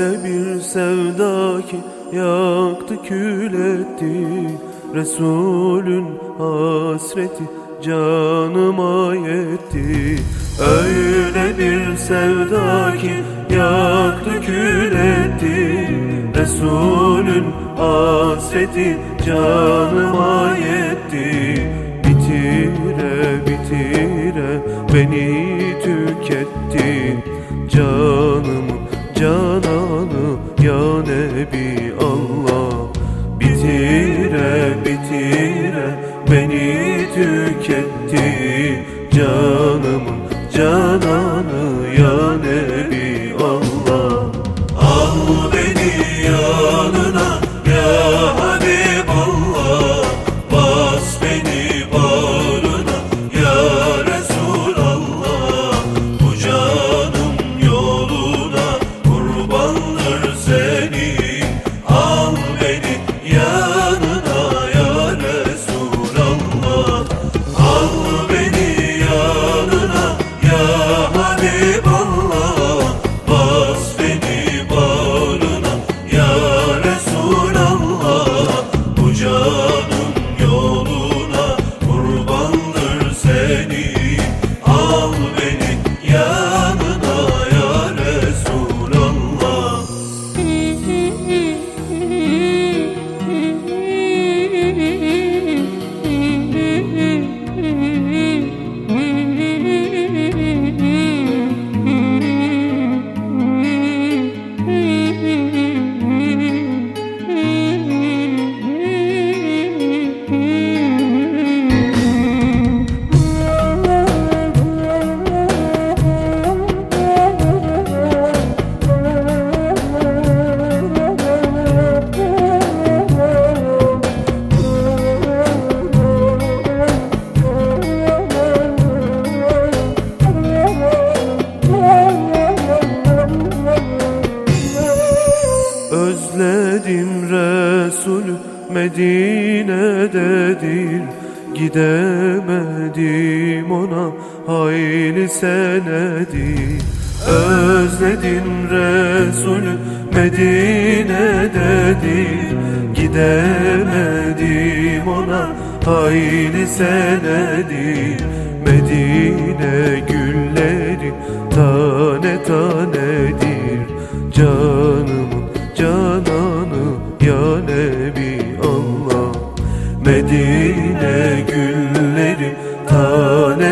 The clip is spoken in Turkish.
Öyle bir sevda ki yaktı kül etti Resulün hasreti canıma yetti. Öyle bir sevda ki yaktı kül etti Resulün hasreti canıma yetti. Bitire bitire beni tüketti. Canımı canımı ya Nebi Allah Bitire bitire beni tüketti Canımın cananı ya Nebi Resulü Medine'dedir Gidemedim ona hayli senedir Özledim Resulü Medine'dedir Gidemedim ona hayli senedir Medine gülleri tane tanedir. Canımın cananı ya Nebi Allah Medine gülleri tane